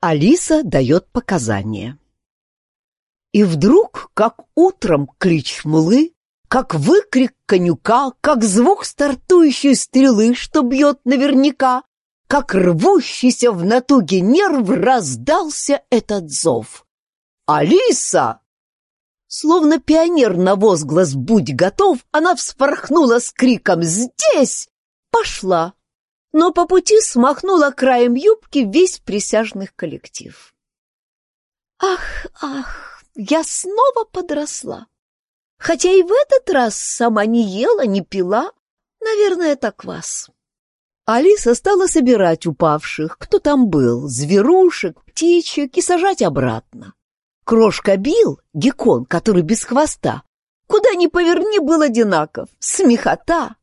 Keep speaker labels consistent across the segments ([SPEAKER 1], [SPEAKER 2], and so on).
[SPEAKER 1] Алиса дает показания. И вдруг, как утром клич млы, как выкрик конюка, как звук стартующей стрелы, что бьет наверняка, как рвущийся в натуге нерв раздался этот зов. «Алиса!» Словно пионер на возглас «Будь готов!» она вспорхнула с криком «Здесь!» Пошла, но по пути смахнула краем юбки весь присяжных коллектив. Ах, ах, я снова подросла. Хотя и в этот раз сама не ела, не пила. Наверное, это квас. Алиса стала собирать упавших, кто там был, зверушек, птичек, и сажать обратно. Крошка бил, геккон, который без хвоста. Куда ни поверни, был одинаков. Смехота.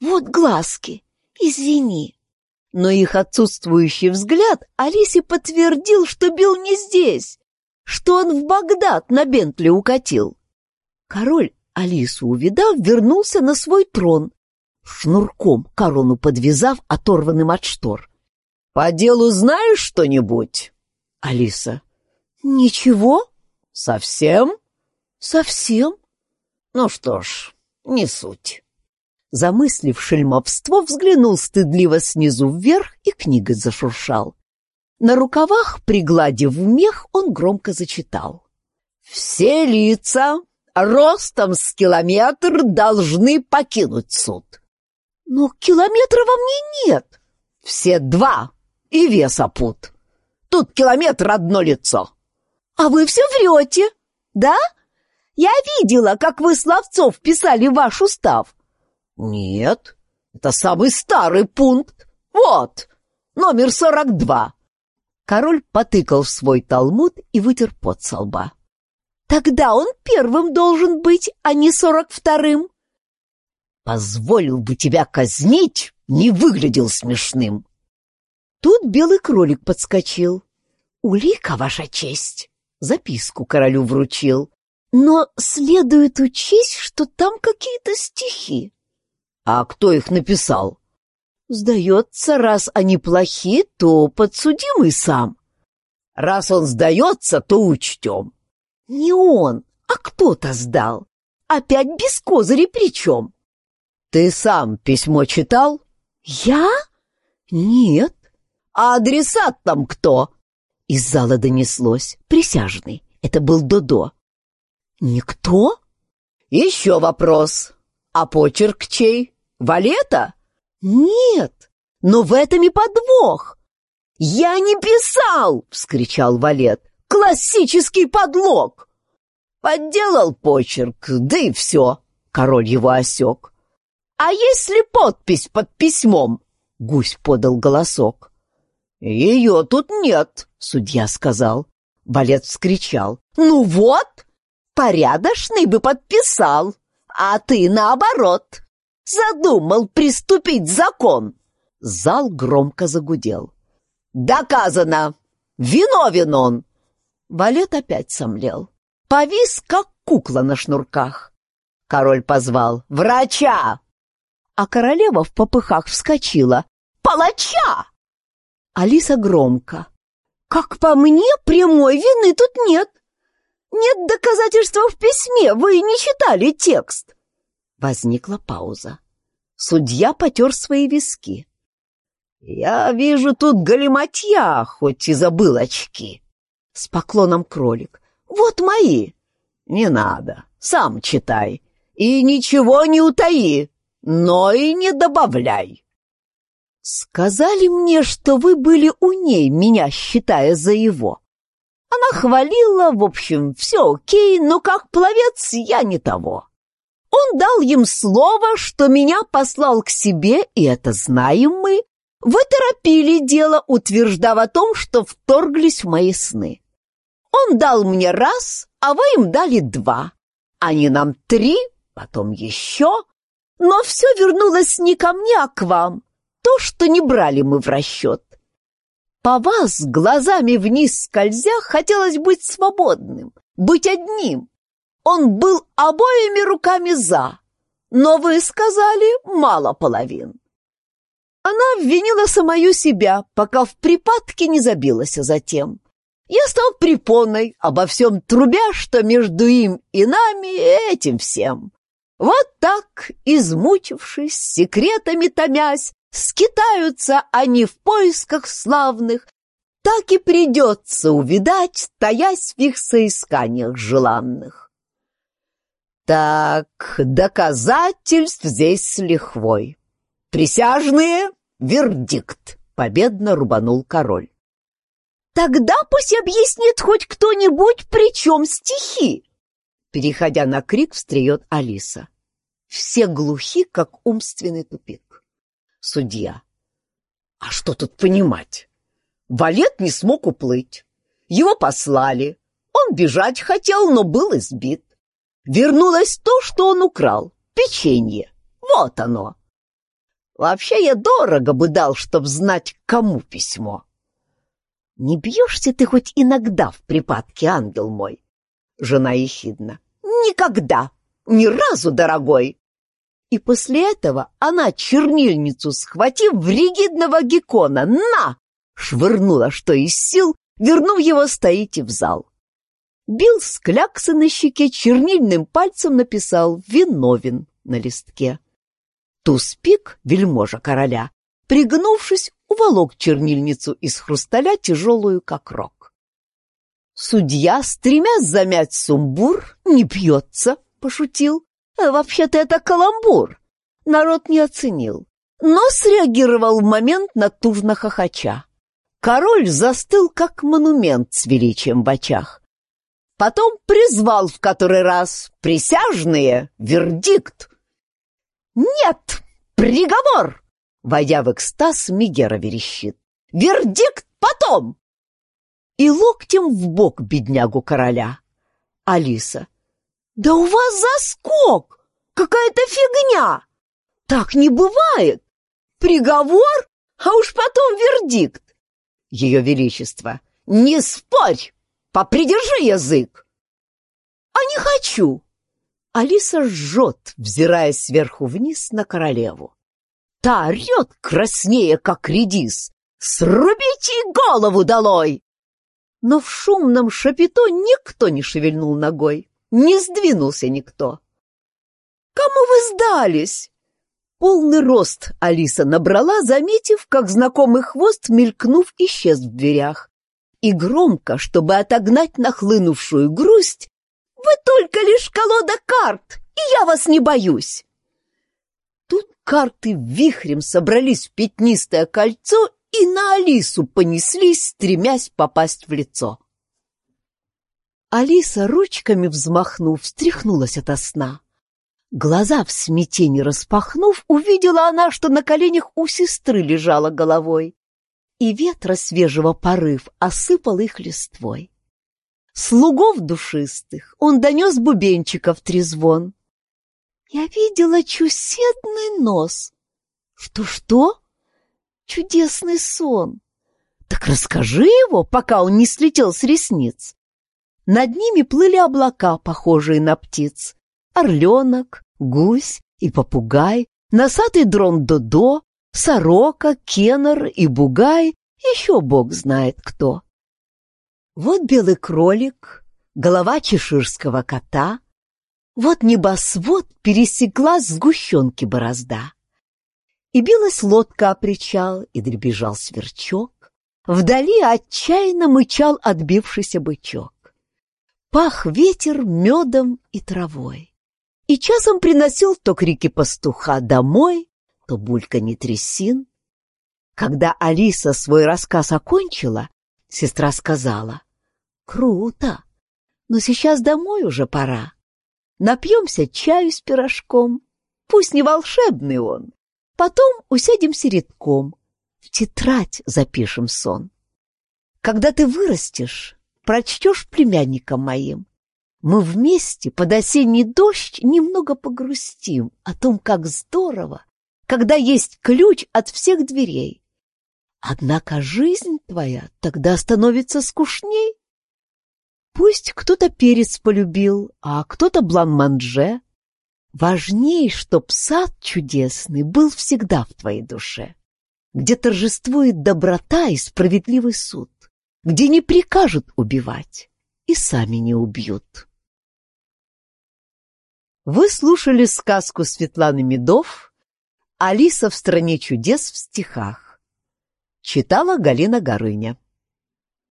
[SPEAKER 1] Вот глазки. Извини. Но их отсутствующий взгляд Алисе подтвердил, что бил не здесь, что он в Багдад на Бентли укатил. Король, Алису увидав, вернулся на свой трон, шнурком корону подвязав, оторванным от штор. «По делу знаешь что-нибудь?» Алиса. «Ничего?» «Совсем?» «Совсем?» «Ну что ж, не суть». Замыслив шельмовство, взглянул стыдливо снизу вверх и книгой зашуршал. На рукавах, пригладив мех, он громко зачитал. «Все лица ростом с километр должны покинуть суд». «Но километра во мне нет». «Все два и вес опут. Тут километр одно лицо». «А вы все врете, да? Я видела, как вы словцов писали ваш устав». «Нет, это самый старый пункт. Вот, номер сорок два». Король потыкал в свой талмуд и вытер пот со лба. «Тогда он первым должен быть, а не сорок вторым». «Позволил бы тебя казнить, не выглядел смешным». Тут белый кролик подскочил. «Улика, ваша честь!» записку королю вручил. Но следует учесть, что там какие-то стихи. А кто их написал? Сдается, раз они плохи, то подсудимый сам. Раз он сдается, то учтем. Не он, а кто-то сдал. Опять без козырей причем. Ты сам письмо читал? Я? Нет. А адресат там кто? Из зала донеслось. Присяжный. Это был Додо. Никто? Еще вопрос. А почерк чей? Валета? Нет. Но в этом и подвох. Я не писал! Вскричал Валет. Классический подлог! Подделал почерк, да и все. Король его осек. А если подпись под письмом? Гусь подал голосок. Ее тут нет, судья сказал. Балет вскричал. «Ну вот, порядочный бы подписал, а ты наоборот. Задумал приступить закон». Зал громко загудел. «Доказано! Виновен он!» Валет опять сомлел. Повис, как кукла на шнурках. Король позвал «Врача!» А королева в попыхах вскочила «Палача!» Алиса громко как по мне, прямой вины тут нет. Нет доказательства в письме, вы не читали текст. Возникла пауза. Судья потер свои виски. Я вижу тут галиматья, хоть и забыл очки. С поклоном кролик. Вот мои. Не надо, сам читай. И ничего не утаи, но и не добавляй. «Сказали мне, что вы были у ней, меня считая за его. Она хвалила, в общем, все окей, но как пловец я не того. Он дал им слово, что меня послал к себе, и это знаем мы. Вы торопили дело, утверждав о том, что вторглись в мои сны. Он дал мне раз, а вы им дали два. Они нам три, потом еще. Но все вернулось не ко мне, а к вам то, что не брали мы в расчет. По вас, глазами вниз скользя, хотелось быть свободным, быть одним. Он был обоими руками «за», но вы сказали «мало половин». Она обвинила самую себя, пока в припадке не забилась затем. Я стал препоной, обо всем трубя, что между им и нами этим всем. Вот так, измучившись, секретами томясь, скитаются они в поисках славных, так и придется увидать, таясь в их соисканиях желанных. Так, доказательств здесь с лихвой. Присяжные, вердикт, победно рубанул король. Тогда пусть объяснит хоть кто-нибудь, при чем стихи. Переходя на крик, встреет Алиса. Все глухи, как умственный тупик. Судья. А что тут понимать? Валет не смог уплыть. Его послали. Он бежать хотел, но был избит. Вернулось то, что он украл. Печенье. Вот оно. Вообще я дорого бы дал, чтоб знать, кому письмо. Не бьешься ты хоть иногда в припадке, ангел мой? Жена ехидна. Никогда. Ни разу, дорогой. И после этого она чернильницу, схватив в ригидного геккона, на! швырнула, что из сил, вернув его стоите в зал. Бил с кляксы на щеке чернильным пальцем написал «Виновен» на листке. Туспик, вельможа короля, пригнувшись, уволок чернильницу из хрусталя, тяжелую, как рог. Судья, стремясь замять сумбур, не пьется, пошутил. «А вообще-то это каламбур. Народ не оценил, но среагировал в момент натужно хохоча. Король застыл, как монумент с величием в очах. Потом призвал в который раз присяжные вердикт. «Нет, приговор!» Войдя в экстаз, Мигера верещит. «Вердикт потом!» И локтем в бок беднягу короля. Алиса. «Да у вас заскок! Какая-то фигня! Так не бывает! Приговор, а уж потом вердикт! Ее Величество. «Не спорь! Попридержи язык!» «А не хочу!» Алиса жжет, взирая сверху вниз на королеву. Та орет краснее, как редис. «Срубите голову долой!» Но в шумном шапито никто не шевельнул ногой, не сдвинулся никто. «Кому вы сдались?» Полный рост Алиса набрала, заметив, как знакомый хвост, мелькнув, исчез в дверях. И громко, чтобы отогнать нахлынувшую грусть, «Вы только лишь колода карт, и я вас не боюсь!» Тут карты вихрем собрались в пятнистое кольцо и на Алису понеслись, стремясь попасть в лицо. Алиса, ручками взмахнув, встряхнулась ото сна. Глаза в смятении распахнув, увидела она, что на коленях у сестры лежала головой, и ветра свежего порыв осыпал их листвой. Слугов душистых он донес бубенчиков трезвон. Я видела чуседный нос. Что-что? Чудесный сон. Так расскажи его, пока он не слетел с ресниц. Над ними плыли облака, похожие на птиц. Орленок, гусь и попугай, носатый дрон Додо, сорока, кеннер и бугай, еще бог знает кто. Вот белый кролик, голова чеширского кота, вот небосвод пересекла сгущенки борозда. И билась лодка о причал, и дребезжал сверчок, Вдали отчаянно мычал отбившийся бычок. Пах ветер медом и травой. И часом приносил то крики пастуха домой, то бульканье трясин. Когда Алиса свой рассказ окончила, сестра сказала, «Круто, но сейчас домой уже пора. Напьемся чаю с пирожком, пусть не волшебный он. Потом усядемся редком, в тетрадь запишем сон. Когда ты вырастешь, прочтешь племянникам моим, мы вместе под осенний дождь немного погрустим о том, как здорово, когда есть ключ от всех дверей. Однако жизнь твоя тогда становится скучней. Пусть кто-то перец полюбил, а кто-то блан-манже. Важней, чтоб сад чудесный был всегда в твоей душе. где торжествует доброта и справедливый суд, где не прикажут убивать и сами не убьют. Вы слушали сказку Светланы Медов «Алиса в стране чудес» в стихах. Читала Галина Горыня.